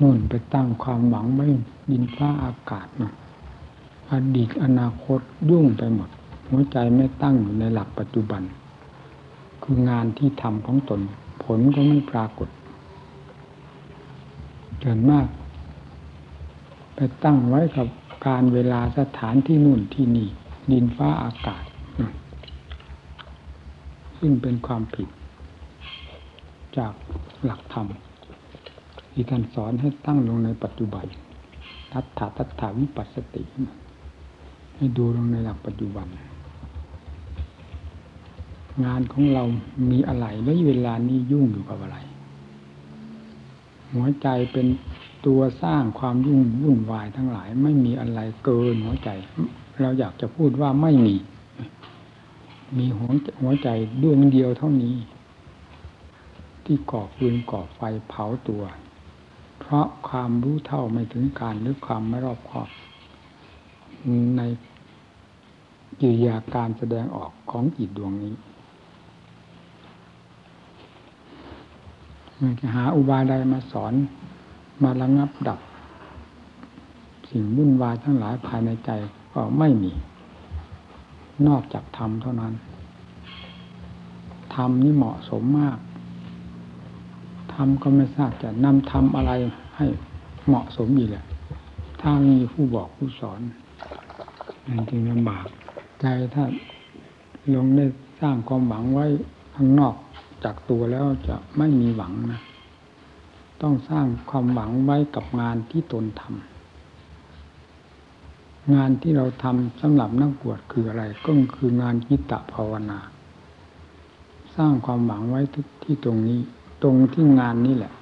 นู่นไปตั้งความหวังไว้ดินฟ้าอากาศนะอดีตอนาคตยุ่งไปหมด หัวใจไม่ตั้งอยู่ในหลักปัจจุบัน คืองานที่ทำของตน ผลก็ไม่ปรากฏเกินมาก ไปตั้งไว้กับการเวลาสถานที่นู่นที่นี่ ดินฟ้าอากาศ ซึ่งเป็นความผิด จากหลักธรรม ที่ท่านสอนให้ตั้งลงในปัจจุบันทัตถาทัตถาวิปัสสติ ให้ดูลงในหลักปัจจุบัน งานของเรามีอะไรและเวลานี้ยุ่งอยู่กับอะไร หัวใจเป็นตัวสร้างความยุ่งวุ่นวายทั้งหลาย ไม่มีอะไรเกินหัวใจ เราอยากจะพูดว่าไม่มี มีหัวหัวใจดวงเดียวเท่านี้ ที่ก่อฟืนก่อไฟเผาตัว เพราะความรู้เท่าไม่ถึงการหรือความไม่รอบคอบ ในกิริยาการแสดงออกของจิตดวงนี้จะหาอุบายใดมาสอนมาระงับดับ สิ่งวุ่นวายทั้งหลายภายในใจก็ไม่มี นอกจากธรรมเท่านั้นธรรมนี่เหมาะสมมาก ธรรมก็ไม่ทราบจะนำธรรมอะไรให้เหมาะสมอีกแหละถ้ามีผู้บอกผู้สอนจริงลำบาก ใจถ้าลงได้สร้างความหวังไว้ข้างนอกจากตัวแล้วจะไม่มีหวังนะ ต้องสร้างความหวังไว้กับงานที่ตนทำงานที่เราทำสำหรับนักบวชคืออะไร ก็คืองานกิตตภาวนา สร้างความหวังไว้ที่ตรงนี้ ตรงที่งานนี้แหละ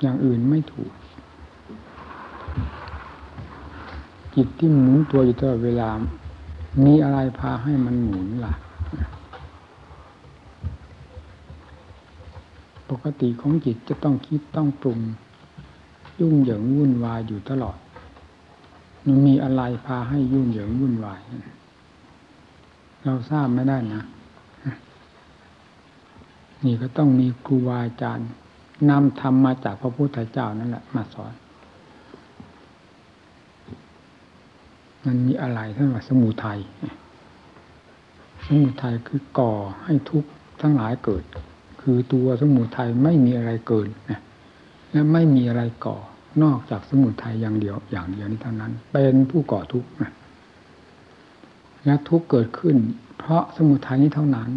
อย่างอื่นไม่ถูก จิตที่หมุนตัวอยู่ตลอดเวลา มีอะไรพาให้มันหมุนล่ะ ปกติของจิตจะต้องคิดต้องปรุง ยุ่งเหยิงวุ่นวายอยู่ตลอด มันมีอะไรพาให้ยุ่งเหยิงวุ่นวาย เราทราบไม่ได้นะ นี่ก็ต้องมีครูบาอาจารย์นำธรรมมาจากพระพุทธเจ้านั่นแหละ มาสอน มันมีอะไรท่านว่าสมุทัยสมุทัยคือก่อให้ทุกข์ทั้งหลายเกิด คือตัวสมุทัยไม่มีอะไรเกินนะและไม่มีอะไรก่อนอกจากสมุทัยอย่างเดียว อย่างเดียวนี้เท่านั้น เป็นผู้ก่อทุกข์นะและทุกข์เกิดขึ้น เพราะสมุทัยนี้เท่านั้น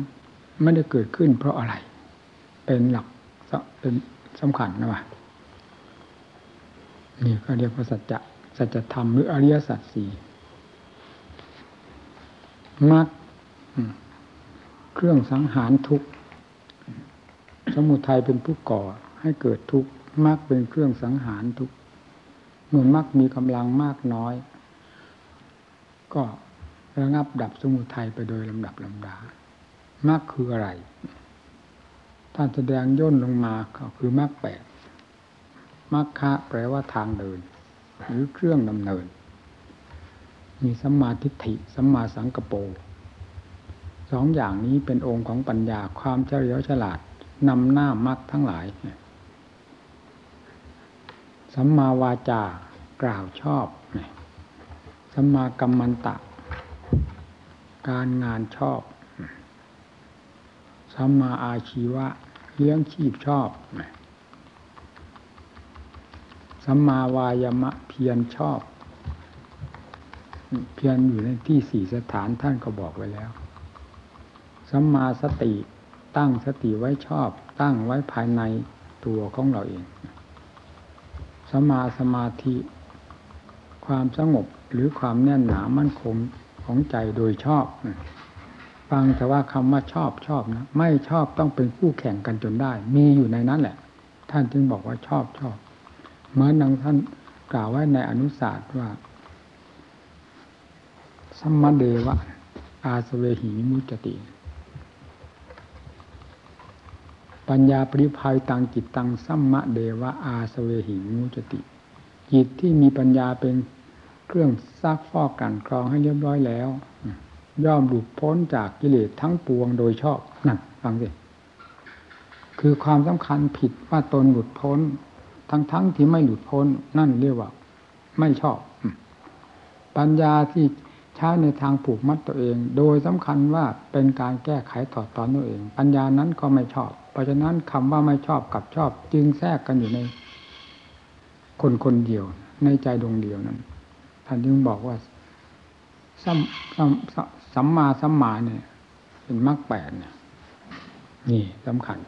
ไม่ได้เกิดขึ้นเพราะอะไร เป็นหลักเป็นสำคัญนะวะนี่ก็เรียกว่าสัจจะสัจธรรมหรืออริยสัจสี่มรรคเครื่องสังหารทุกข์สมุทัยเป็นผู้ก่อให้เกิดทุกข์มรรคเป็นเครื่องสังหารทุกข์เมื่อมรรคมีกำลังมากน้อย ก็ระงับดับสมุทัยไปโดยลำดับลำดามรรคคืออะไร ท่านแสดงย่นลงมาก็คือมรรคแปดมรรคะแปลว่าทางเดิน หรือเครื่องดำเนิน มีสัมมาทิฏฐิสัมมาสังกปรสองอย่างนี้เป็นองค์ของปัญญาความเฉลียวฉลาดนำหน้ามักทั้งหลายสัมมาวาจากล่าวชอบสัมมากัมมันตะ การงานชอบสัมมาอาชีวะ เลี้ยงชีพชอบสัมมาวายมะเพียรชอบ เพียรอยู่ในที่สี่สถานท่านก็บอกไว้แล้วสัมมาสติตั้งสติไว้ชอบ ตั้งไว้ภายในตัวของเราเองสมาสมาธิ ความสงบหรือความแน่นหนามั่นคงของใจโดยชอบ ฟังแต่ว่าคำว่าชอบชอบนะ ไม่ชอบต้องเป็นคู่แข่งกันจนได้ มีอยู่ในนั้นแหละ ท่านจึงบอกว่าชอบชอบเหมือนดังท่านกล่าวไว้ในอนุศาสตร์ว่าสัมมาเดวะ อาสเวหิมุจติ ปัญญาปริภัยตังจิตตังสัมมะเดวะ อาสเวหิมุจติ จิตที่มีปัญญาเป็นเครื่องซักฟอกกันครองให้เรียบร้อยแล้ว ย่อมหลุดพ้นจากกิเลสทั้งปวงโดยชอบนั่นฟังสิคือความสำคัญผิดว่าตนหลุดพ้น ทั้งๆทที่ไม่หลุดพ้นนั่นเรียกว่า ไม่ชอบ ปัญญาที่ใช้ในทางผูกมัดตัวเอง โดยสำคัญว่าเป็นการแก้ไขถอดตอนตัวเอง ปัญญานั้นก็ไม่ชอบ เพราะฉะนั้นคำว่าไม่ชอบกับชอบ จึงแทรกกันอยู่ใน คนคนเดียว ในใจดวงเดียวนั้นท่านจึงบอกว่าสัมสัม สัมมาสัมมาเนี่ย เป็นมรรคแปดเนี่ยนี่สำคัญ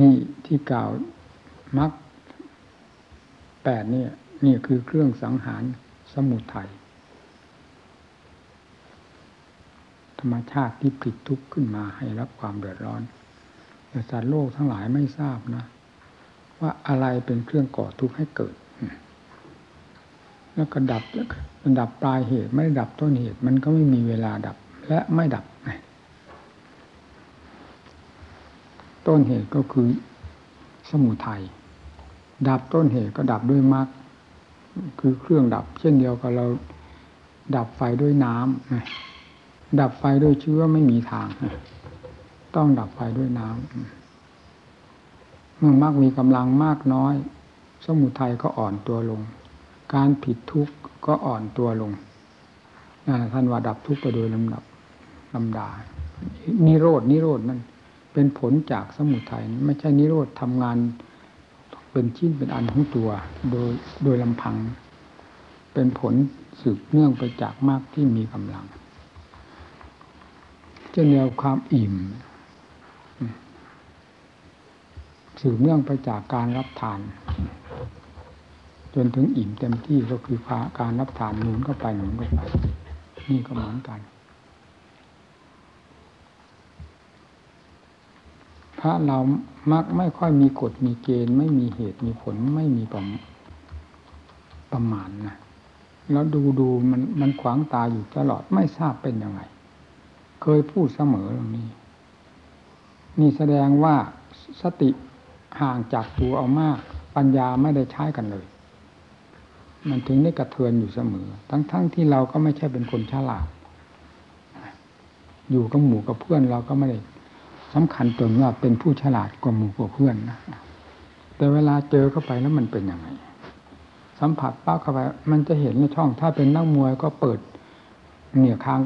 นี่ที่กล่าวมรรคแปดเนี่ยนี่คือเครื่องสังหารสมุทัยธรรมชาติที่ผลิตทุกข์ขึ้นมาให้รับความเดือดร้อนแต่สัตว์โลกทั้งหลายไม่ทราบนะ ว่าอะไรเป็นเครื่องก่อทุกข์ให้เกิด แล้วก็ดับดับปลายเหตุไม่ดับต้นเหตุ มันก็ไม่มีเวลาดับและไม่ดับ ต้นเหตุก็คือสมุทัยดับต้นเหตุก็ดับด้วยมรรคคือเครื่องดับ เช่นเดียวกับเราดับไฟด้วยน้ำดับไฟด้วยเชื้อไม่มีทาง ต้องดับไฟด้วยน้ำเมื่อมรรคมีกำลังมากน้อย สมุทัยก็อ่อนตัวลง การผิดทุกข์ก็อ่อนตัวลงท่านว่าดับทุกข์ไปโดยลำดับลำดา นิโรดนิโรดนั่นเป็นผลจากสมุทัยไม่ใช่นิโรธทำงานเป็นชิ้นเป็นอันของตัว โดยโดยลำพัง เป็นผลสืบเนื่องไปจากมากที่มีกำลังเช่นเดียวความอิ่ม สืบเนื่องไปจากการรับทาน จนถึงอิ่มเต็มที่ก็คือการรับทานหนุนเข้าไปหนุนเข้าไปนี่ก็เหมือนกัน พระเรามักไม่ค่อยมีกฎมีเกณฑ์ ไม่มีเหตุมีผลไม่มีประประมาณนะแล้วดูดูมันมันขวางตาอยู่ตลอดไม่ทราบเป็นยังไง เคยพูดเสมอตรงนี้ นี่แสดงว่าสติห่างจากตัวเอามาก ปัญญาไม่ได้ใช้กันเลย มันถึงได้กระเทือนอยู่เสมอ ทั้งๆทที่เราก็ไม่ใช่เป็นคนฉลาด อยู่กับหมู่กับเพื่อนเราก็ไม่ได้สำคัญตนว่าเป็นผู้ฉลาดกว่าหมู่กว่าเพื่อนนะแต่เวลาเจอเข้าไปแล้วมันเป็นยังไง สัมผัสป้าเข้าไป มันจะเห็นในช่อง ถ้าเป็นนักมวยก็เปิดเหนี่ยค้าง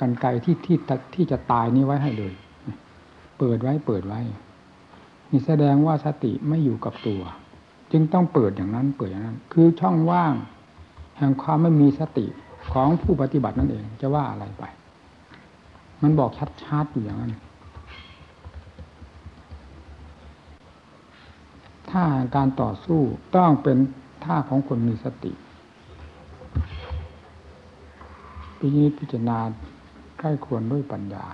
กันไกลที่ที่ที่จะตายนี้ไว้ให้เลย เปิดไว้เปิดไว้ นี่แสดงว่าสติไม่อยู่กับตัว จึงต้องเปิดอย่างนั้นเปิดอย่างนั้น คือช่องว่าง แห่งความไม่มีสติของผู้ปฏิบัตินั่นเองจะว่าอะไรไป มันบอกชัดๆอยู่อย่างนั้นท่าการต่อสู้ต้องเป็นท่าของคนมีสติพิจิตพิจารณาใกล้ควรด้วยปัญญา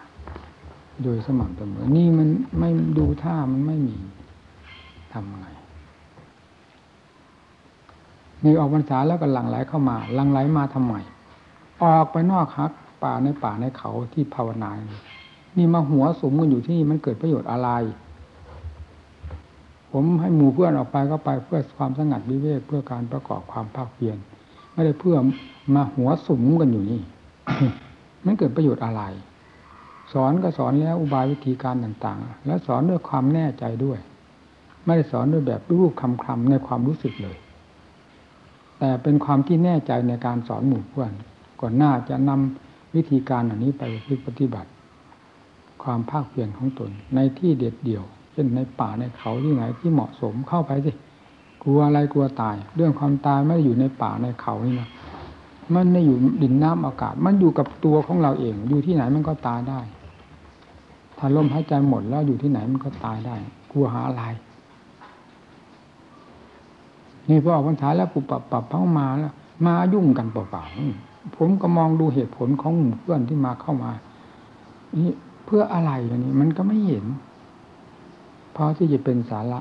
โดยสม่ำเสมอ นี่มันไม่ดูท่ามันไม่มีทำไง นี่ออกพรรษาแล้วก็หลั่งไหลเข้ามาหลั่งไหลมาทำไมออกไปนอกฮักป่าในป่าในเขาที่ภาวนานี่มาหัวสมกันอยู่ที่นี่มันเกิดประโยชน์อะไร ผมให้หมู่เพื่อนออกไปก็ไปเพื่อความสงัดวิเวกเพื่อการประกอบความภาคเพียรไม่ได้เพื่อมาหัวสุมกันอยู่นี่ มันเกิดประโยชน์อะไร สอนก็สอนแล้วอุบายวิธีการต่างๆ และสอนด้วยความแน่ใจด้วย ไม่ได้สอนด้วยแบบรูปคำคำในความรู้สึกเลย แต่เป็นความที่แน่ใจในการสอนหมู่เพื่อนก่อนหน้าจะนำวิธีการอันนี้ไปปฏิบัติ ความภาคเพียรของตน ในที่เด็ดเดี่ยว เช่นในป่าในเขาที่ไหนที่เหมาะสมเข้าไปสิกลัวอะไรกลัวตาย เรื่องความตายไม่ได้อยู่ในป่าในเขานี่นะมันไม่อยู่ดินน้ำอากาศ มันอยู่กับตัวของเราเอง อยู่ที่ไหนมันก็ตายได้ ถ้าลมหายใจหมดแล้วอยู่ที่ไหนมันก็ตายได้ กลัวหาอะไร นี่พอออกพรรษาแล้วปุบปับปับพังมาแล้วมายุ่งกันเปล่าๆผมก็มองดูเหตุผลของเพื่อนที่มาเข้ามา นี่เพื่ออะไรอย่างนี้ มันก็ไม่เห็นพอที่จะเป็นสาระ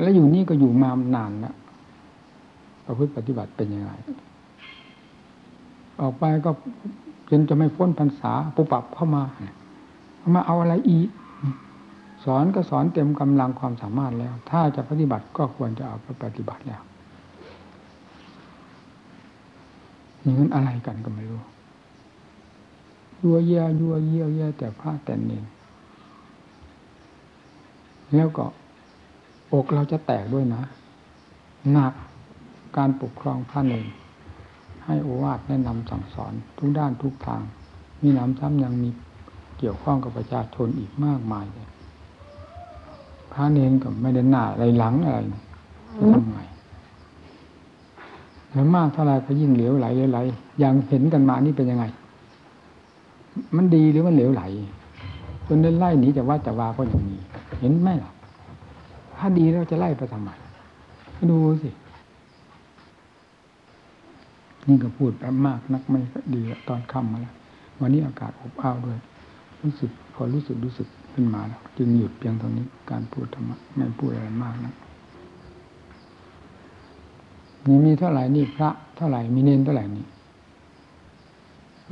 แล้วอยู่นี่ก็อยู่มานานแล้วประพฤติปฏิบัติเป็นยังไงออกไปก็จนจะไม่พ้นพรรษาปุปับเข้ามาเข้ามาเอาอะไรอีก สอนก็สอนเต็มกำลังความสามารถแล้ว ถ้าจะปฏิบัติก็ควรจะเอาไปปฏิบัติแล้วนี่มันอะไรกันก็ไม่รู้ยัวเยี่ยยัวเยี่ยเยี่ยแต่พระแต่เนนแล้วก็อกเราจะแตกด้วยนะ หนักการปกครองพระเนรให้โอวาทแนะนำสั่งสอนทุกด้านทุกทาง มีน้ำซ้ำยังมีเกี่ยวข้องกับประชาชนอีกมากมายเลย พระเนรก็ไม่ได้หน้าอะไรหลังอะไรจะทำไงแล้วมากเท่าไรก็ยิ่งเหลวไหลเหลวไหลอย่างเห็นกันมานี่เป็นยังไง มันดีหรือมันเหลวไหลจนได้ไล่หนีจากวัดจากวาก็อย่างนี้เห็นไหมล่ะถ้าดีแล้วจะไล่ไปทำไมดูสินี่ก็พูดแอบมากนักไม่ดีตอนค่ำมาแล้ว วันนี้อากาศอบอ้าวด้วย รู้สึกพอรู้สึกรู้สึก ขึ้นมาแล้วจึงหยุดเพียงเท่านี้การพูดธรรมะไม่พูดอะไรมากนะนี่มีเท่าไหร่นี่พระเท่าไหร่มีเน้นเท่าไหร่นี่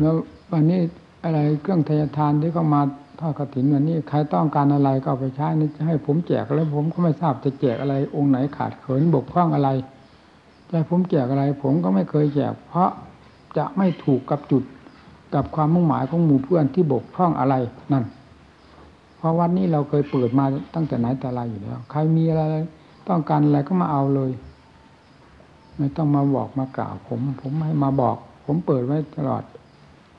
แล้ววันนี้อะไรเครื่องทยทานที่เขามาทอดกระถินวันนี้ใครต้องการอะไรก็เอาไปใช้นี่จะให้ผมแจกแล้วผมก็ไม่ทราบจะแจกอะไร องค์ไหนขาดเขินบกพร่องอะไรจะผมแจกอะไร ผมก็ไม่เคยแจก เพราะจะไม่ถูกกับจุดกับความมุ่งหมายของหมู่เพื่อนที่บกพร่องอะไรนั่น เพราะวันนี้เราเคยเปิดมาตั้งแต่ไหนแต่ไรอยู่แล้ว ใครมีอะไรต้องการอะไรก็มาเอาเลย ไม่ต้องมาบอกมากล่าว ผม ผมให้มาบอก ผมเปิดไว้ตลอด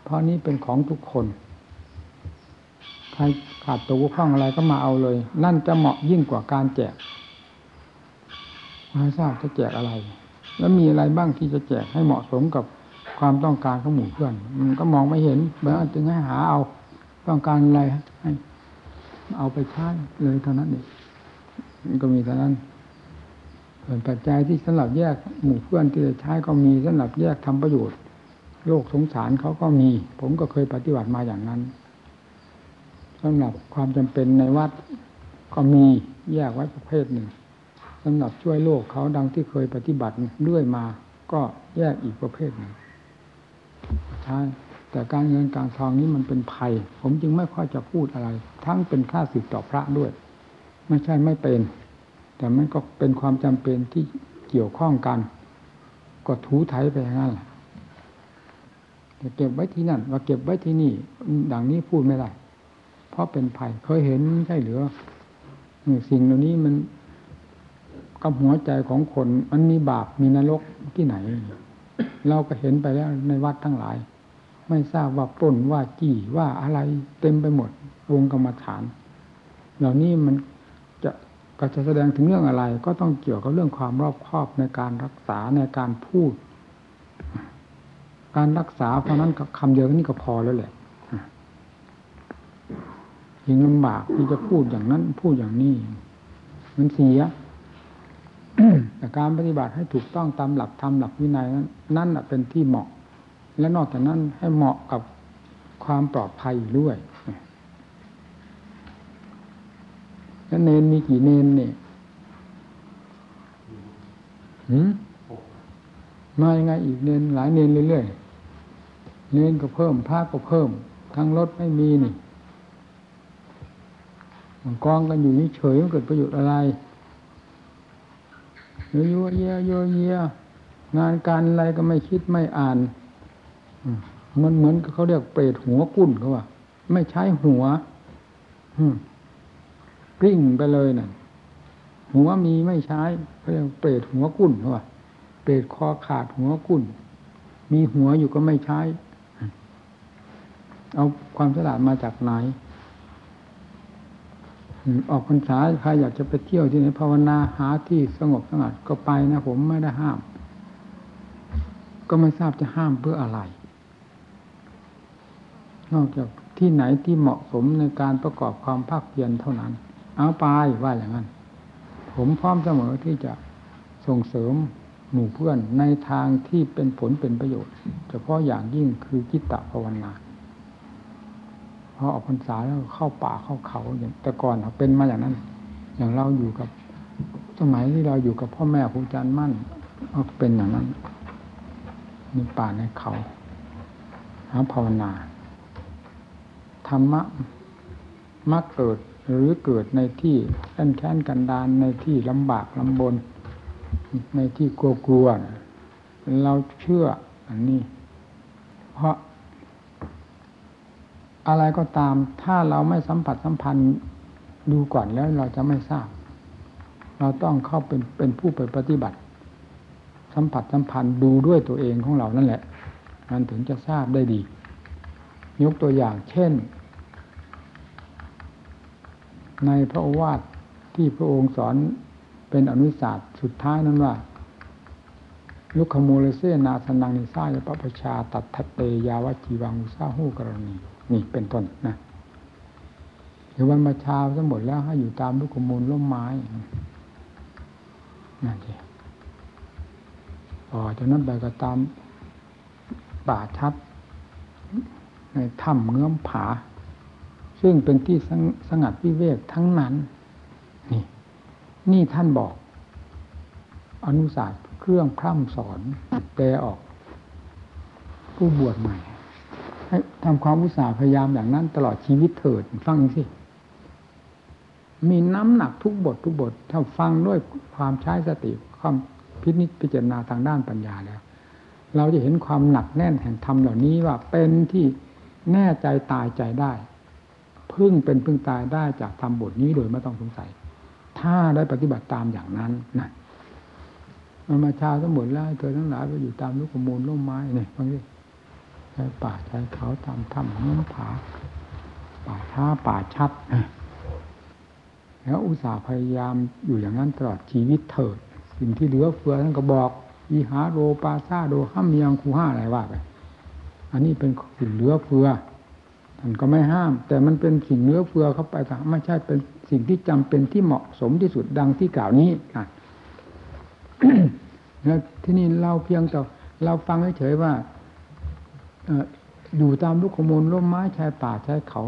เพราะนี้เป็นของทุกคน ใครขาดตัวข้องอะไรก็มาเอาเลย นั่นจะเหมาะยิ่งกว่าการแจกไม่ทราบจะแจกอะไร แล้วมีอะไรบ้างที่จะแจกให้เหมาะสมกับความต้องการของหมู่เพื่อน มันก็มองไม่เห็นเมื่อจึงให้หาเอา ต้องการอะไรให้ เอาไปใช้เลยเท่านั้นเองมันก็มีเท่านั้นส่วนปัจจัยที่สำหรับแยกหมู่เพื่อนที่จะใช้ก็มีสำหรับแยกทำประโยชน์ โลกสงสารเขาก็มี ผมก็เคยปฏิบัติมาอย่างนั้นสำหรับความจำเป็นในวัดก็มีแยกไว้ประเภทหนึ่งสำหรับช่วยโลกเขาดังที่เคยปฏิบัติเรื่อยมา ก็แยกอีกประเภทหนึ่งใช่ แต่การเงินการทองนี้มันเป็นภัย ผมจึงไม่ค่อยจะพูดอะไร ทั้งเป็นค่าสิทธิ์ต่อพระด้วย ไม่ใช่ไม่เป็น แต่มันก็เป็นความจำเป็นที่เกี่ยวข้องกัน ก็ถูไถไปอย่างนั้นแหละจะเก็บไว้ที่นั่นว่าเก็บไว้ที่นี่ ดังนี้พูดไม่ได้เพราะเป็นภัยเคยเห็นใช่หรือสิ่งเหล่านี้มันกับหัวใจของคน มันมีบาปมีนรกที่ไหน เราก็เห็นไปแล้วในวัดทั้งหลาย ไม่ทราบว่าปล้นว่าจี้ว่าอะไรเต็มไปหมด วงกรรมฐาน เหล่านี้มันจะก็จะแสดงถึงเรื่องอะไร ก็ต้องเกี่ยวกับเรื่องความรอบคอบในการรักษาในการพูด การรักษาเพราะนั้นคำเดียวนี่ก็พอแล้วแหละยิ่งลำบากที่จะพูดอย่างนั้น พูดอย่างนี้ มันเสียแต่การปฏิบัติให้ถูกต้องตามหลักธรรมหลักวินัยนั้นนั่นเป็นที่เหมาะ และนอกจากนั้นให้เหมาะกับความปลอดภัยด้วยแล้วเนนมีกี่เนนเนี่ยหืมมายังไงอีกเนนหลายเนนเรื่อยๆ เนนก็เพิ่มพระก็เพิ่ม ทั้งรถไม่มีนี่มันกองกันอยู่นี่เฉยมันเกิดประโยชน์อะไรเยอะเยอะเยอะเยอะงานการอะไรก็ไม่คิดไม่อ่าน มันเหมือนเขาเรียกเปรตหัวกุ้นเขาว่า ไม่ใช้หัวกลิ้งไปเลยน่ะ หัวมีไม่ใช้เขาเรียกเปรตหัวกุ้นเขาว่าเปรตคอขาดหัวกุ้น มีหัวอยู่ก็ไม่ใช้ เอาความฉลาดมาจากไหนออกพรรษาใครอยากจะไปเที่ยวที่ไหนภาวนาหาที่สงบสงัดก็ไปนะผมไม่ได้ห้าม ก็ไม่ทราบจะห้ามเพื่ออะไร นอกจากที่ไหนที่เหมาะสมในการประกอบความภาคเพียรเท่านั้น เอาไปว่าอย่างนั้น ผมพร้อมเสมอที่จะส่งเสริมหมู่เพื่อนในทางที่เป็นผลเป็นประโยชน์ เฉพาะอย่างยิ่งคือจิตตภาวนาพอออกพรรษาแล้วเข้าป่าเข้าเขาอย่างแต่ก่อนเป็นมาอย่างนั้น อย่างเราอยู่กับสมัยที่เราอยู่กับพ่อแม่ครูอาจารย์มั่นก็เป็นอย่างนั้นมีป่าในเขาหาภาวนา ธรรมะมักเกิดหรือเกิดในที่แค้นแค้นกันดานในที่ลำบากลำบน ในที่กลัวกลัวเราเชื่ออันนี้ เพราะ อะไรก็ตาม ถ้าเราไม่สัมผัสสัมพันธ์ดูก่อนแล้วเราจะไม่ทราบ เราต้องเข้าเป็นเป็นผู้ไปปฏิบัติ สัมผัสสัมพันธ์ดูด้วยตัวเองของเรานั่นแหละ มันถึงจะทราบได้ดี ยกตัวอย่างเช่น ในพระโอวาทที่พระองค์สอนเป็นอนุสาสตร์สุดท้ายนั้นว่าลุคโมเลเซนาสนังนิซายปปชาตัดทัตเตยาวจีวังอุซาหูกรณีนี่เป็นต้นนะหรือวันมาเช้าทั้งหมดแล้วให้อยู่ตามลุกขมูลร่มไม้นั่นเองต่อจากนั้นไปก็ตามป่าชัด ในถ้ำเงื้อมผา ซึ่งเป็นที่สงสงัดวิเวกทั้งนั้น นี่ นี่ท่านบอก อนุศาสตร์เครื่องพร่ำสอนแปลออก ผู้บวชใหม่ ให้ทำความอุตสาห์พยายามอย่างนั้น ตลอดชีวิตเถิด ฟังสิ มีน้ำหนักทุกบททุกบท ถ้าฟังด้วยความใช้สติความพินิจพิจารณาทางด้านปัญญาแล้ว เราจะเห็นความหนักแน่นแห่งธรรมเหล่านี้ว่าเป็นที่แน่ใจตายใจได้ พึ่งเป็นพึ่งตายได้จากธรรมบทนี้โดยไม่ต้องสงสัย ถ้าได้ปฏิบัติตามอย่างนั้นนะมันมาชาทั้งหมดแล้วเธอทั้งหลายไปอยู่ตามลูกขมูลร่มไม้เนี่ยฟังดิใช้ป่าใช้เขาตามถ้ำเนื้อผา ป่าช้าป่าชัดแล้วอุตส่าห์พยายามอยู่อย่างนั้นตลอดชีวิตเถิด สิ่งที่เหลือเฟือท่านก็บอกวิหาโรปาซาโดห้ามยังคูห้าอะไรว่าไป อันนี้เป็นสิ่งเหลือเฟือ ท่านก็ไม่ห้าม แต่มันเป็นสิ่งเหลือเฟือเข้าไปแต่ไม่ใช่เป็นสิ่งที่จำเป็นที่เหมาะสมที่สุดดังที่กล่าวนี้นะแล้วที่นี่เราเพียงแต่เราฟังเฉยๆว่าอยู่ตามลูกขมูลร่มไม้ชายป่าชายเขา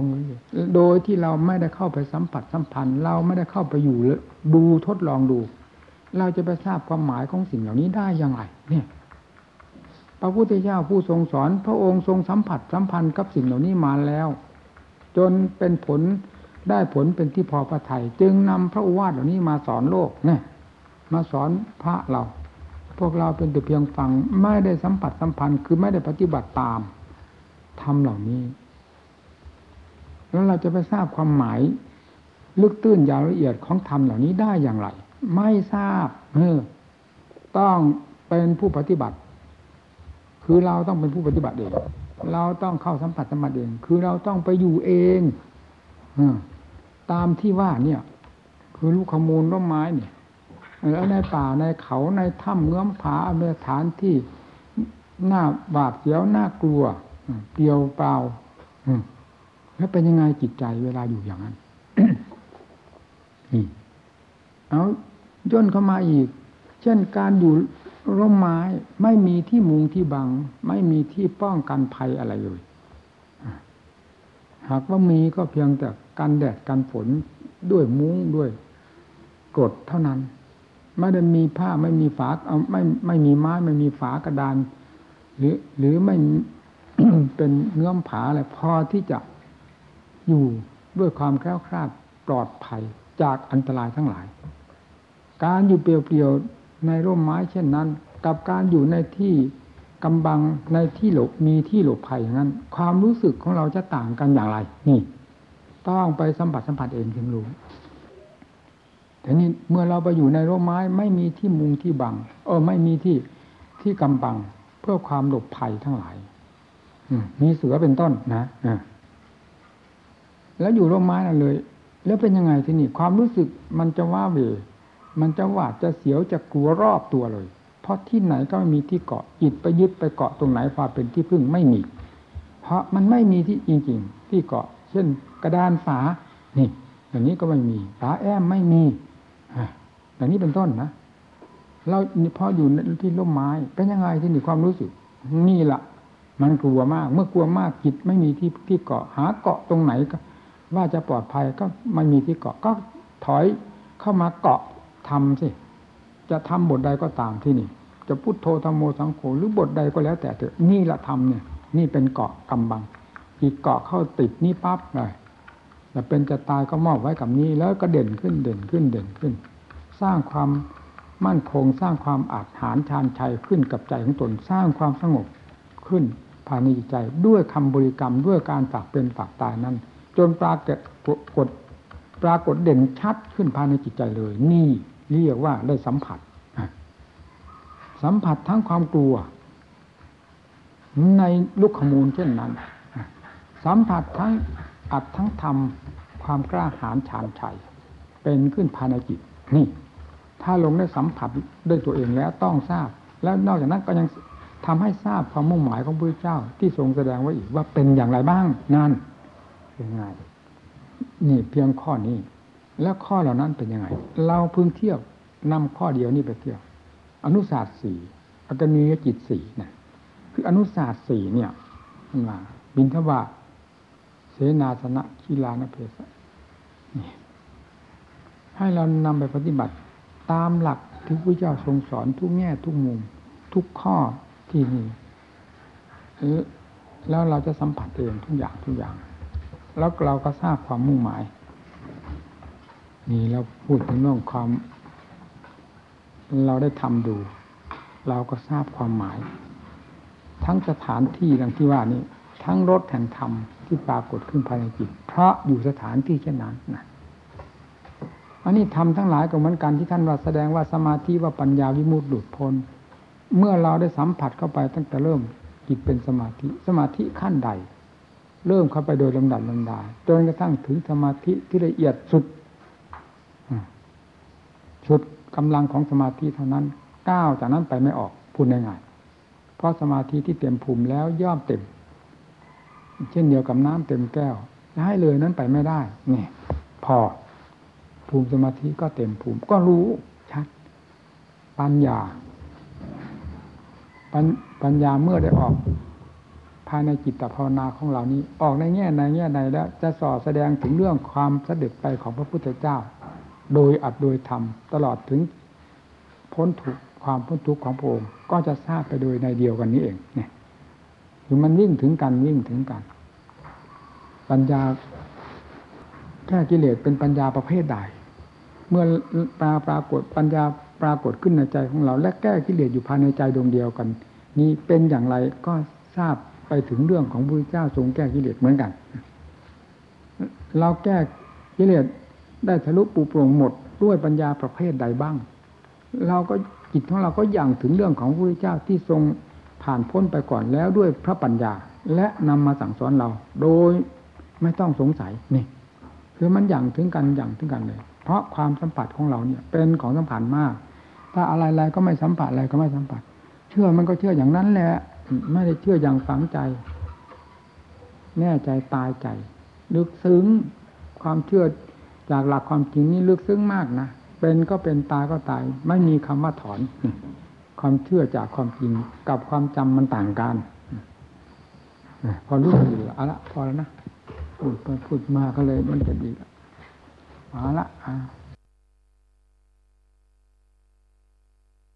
โดยที่เราไม่ได้เข้าไปสัมผัสสัมพันธ์ เราไม่ได้เข้าไปอยู่ดูทดลองดู เราจะไปทราบความหมายของสิ่งเหล่านี้ได้อย่างไร เนี่ย พระพุทธเจ้าผู้ทรงสอน พระองค์ทรงสัมผัสสัมพันธ์กับสิ่งเหล่านี้มาแล้ว จนเป็นผลได้ผลเป็นที่พอพระทยัยจึงนำพระอุวาทเหล่านี้มาสอนโลกเนี่ยมาสอนพระเรา พวกเราเป็นแต่เพียงฟังไม่ได้สัมผัสสัมพันธ์คือไม่ได้ปฏิบัติตามทำเหล่านี้ แล้วเราจะไปทราบความหมายลึกตื้นยาวละเอียดของธรรมเหล่านี้ได้อย่างไร ไม่ทราบเออต้องเป็นผู้ปฏิบัติ คือเราต้องเป็นผู้ปฏิบัติเอง เราต้องเข้าสัมผัสสัมผัสเอง คือเราต้องไปอยู่เองอตามที่ว่าเนี่ย คือลูกขมูลร่มไม้เนี่ยแล้วในป่าในเขาในถ้ำเงื้อมผาอเมฐานที่หน้าบาดเสียวหน่ากลัวเปลี่ยวเปล่าแล้วเป็นยังไงจิตใจเวลาอยู่อย่างนั้นเอาย่นเข้ามาอีก เช่นการอยู่ ร่มไม้ไม่มีที่มุงที่บัง ไม่มีที่ป้องกันภัยอะไรเลย หากว่ามีก็เพียงแต่กันแดดกันฝนด้วยมุ้งด้วยกรดเท่านั้น ไม่ได้มีผ้าไม่มีฝาเอาไม่ไม่มีไม้ไม่มีฝากระดาน หรือหรือไม่เป็นเงื่อมผาอะไรพอที่จะอยู่ด้วยความแคล้วคลาดปลอดภัยจากอันตรายทั้งหลาย การอยู่เปลี่ยวๆ ในร่มไม้เช่นนั้น กับการอยู่ในที่กำบังในที่หลบมีที่หลบภัยอย่างนั้น ความรู้สึกของเราจะต่างกันอย่างไร นี่ ต้องไปสัมผัสสัมผัสเองถึงรู้แต่นี่เมื่อเราไปอยู่ในร่มไม้ ไม่มีที่มุงที่บัง เออ ไม่มีที่ที่กำบัง เพื่อความหลบภัยทั้งหลายมีเสือเป็นต้นนะแล้วอยู่ร่มไม้นั่นเลย แล้วเป็นยังไงที่นี่ ความรู้สึกมันจะว่าเว มันจะหวาดจะเสียวจะกลัวรอบตัวเลย เพราะที่ไหนก็ไม่มีที่เกาะจิตไปยึดไปเกาะตรงไหนความเป็นที่พึ่งไม่มี เพราะมันไม่มีที่จริง ๆ ที่เกาะ เช่นกระดานฝา นี่ อย่างนี้ก็ไม่มีฝาแอมไม่มีอย่างนี้เป็นต้นนะเราพออยู่ที่ร่มไม้เป็นยังไงที่นี่ความรู้สึก นี่แหละมันกลัวมาก เมื่อกลัวมากจิตไม่มีที่ที่เกาะ หาเกาะตรงไหนก็ว่าจะปลอดภัยก็ไม่มีที่เกาะก็ถอยเข้ามาเกาะ ทำสิ จะทำบทใดก็ตามที่นี่ จะพุทโธธรรมโมสังโฆหรือบทใดก็แล้วแต่เถอะนี่ละทำเนี่ย นี่เป็นเกาะกำบังอีกเกาะเข้าติดนี่ปั๊บเลยแต่เป็นจะตายก็มอบไว้กับนี้แล้วก็เด่นขึ้นเด่นขึ้นเด่นขึ้น สร้างความมั่นคงสร้างความอาจหารชานชัยขึ้นกับใจของตนสร้างความสงบขึ้นภายในจิตใจด้วยคำบริกรรมด้วยการฝากเป็นฝากตายนั้น จนปรากฏกดปรากฏเด่นชัดขึ้นภายในจิตใจเลย นี่ เรียกว่าได้สัมผัส สัมผัสทั้งความกลัว ในลุกขมูลเช่นนั้น สัมผัสทั้งอัดทั้งทำความกล้าหาญชาญชัย เป็นขึ้นภายในจิตนี่ ถ้าลงได้สัมผัสด้วยตัวเองแล้วต้องทราบ แล้วนอกจากนั้นก็ยังทำให้ทราบความมุ่งหมายของพระเจ้าที่ทรงแสดงไว้อีกว่าเป็นอย่างไรบ้างนั่นเป็นไงนี่เพียงข้อนี้ แล้วข้อเหล่านั้นเป็นยังไง เราเพิ่งเที่ยวนำข้อเดียวนี้ไปเที่ยว อนุศาสตร์สี่อัตมียจิตสี่นะคืออนุศาสตร์สี่เนี่ยมันมาบินทบาทเสนาสนะคีลานเพศนี่ให้เรานำไปปฏิบัติตามหลักที่พระเจ้าทรงสอนทุกแง่ทุกมุม ทุกข้อที่นี่แล้วเราจะสัมผัสเองทุกอย่างทุกอย่าง แล้วเราก็ทราบความมุ่งหมาย นี่เราพูดถึงเรื่องความ เราได้ทำดู เราก็ทราบความหมาย ทั้งสถานที่ดังที่ว่านี้ ทั้งรถแห่งธรรมที่ปรากฏขึ้นภายในจิตเพราะอยู่สถานที่เช่นนั้นนะอันนี้ทำทั้งหลายก็เหมือนกันที่ท่านว่าแสดงว่าสมาธิว่าปัญญาวิมุตติหลุดพ้นเมื่อเราได้สัมผัสเข้าไปตั้งแต่เริ่มจิตเป็นสมาธิ สมาธิขั้นใด เริ่มเข้าไปโดยลำดับลำดาจนกระทั่งถึงสมาธิที่ละเอียดสุด สุดกำลังของสมาธิเท่านั้นก้าวจากนั้นไปไม่ออกพูดง่ายๆเพราะสมาธิที่เต็มภูมิแล้วย่อมเต็ม เช่นเดียวกับน้ำเต็มแก้วจะให้เลยนั้นไปไม่ได้เนี่ยพอภูมิสมาธิก็เต็มภูมิก็รู้ชัด ปัญญาปัญญาเมื่อได้ออก ภายในจิตภาวนาของเรานี้ ออกในแง่ในแง่ใดแล้ว จะสอแสดงถึงเรื่องความเสด็จไปของพระพุทธเจ้า โดยอัดโดยธรรมตลอดถึงพ้นทุกความพ้นทุกข์ของพระองค์ก็จะทราบไปโดยในเดียวกันนี้เองเนี่ยคือมันวิ่งถึงกันวิ่งถึงกัน ปัญญาแก้กิเลสเป็นปัญญาประเภทใด เมื่อปราปรากฏปัญญาปรากฏขึ้นในใจของเรา และแก้กิเลสอยู่ภายในใจดวงเดียวกัน นี้เป็นอย่างไรก็ทราบไปถึงเรื่องของพระเจ้าทรงแก้กิเลสเหมือนกัน เราแก้กิเลส ได้ทะลุปูโปร่งหมดด้วยปัญญาประเภทใดบ้าง เราก็จิตของเราก็อย่างถึงเรื่องของพระเจ้าที่ทรงผ่านพ้นไปก่อนแล้วด้วยพระปัญญา และนำมาสั่งสอนเรา โดยไม่ต้องสงสัยนี่คือมันอย่างถึงกันอย่างถึงกันเลย เพราะความสัมผัสของเราเนี่ยเป็นของสัมผัสมาก ถ้าอะไรๆก็ไม่สัมผัสอะไรก็ไม่สัมผัส เชื่อมันก็เชื่ออย่างนั้นแหละไม่ได้เชื่ออย่างฝังใจ แน่ใจตายใจ ลึกซึ้งความเชื่อ จากหลักความจริงนี่ลึกซึ้งมากนะ เป็นก็เป็นตายก็ตาย ไม่มีคำว่าถอน ความเชื่อจากความจริงกับความจำมันต่างกันพอรู้อยู่เอาละพอแล้วนะพูดไปพูดมาก็เลยมันจะดีเอาละอ่า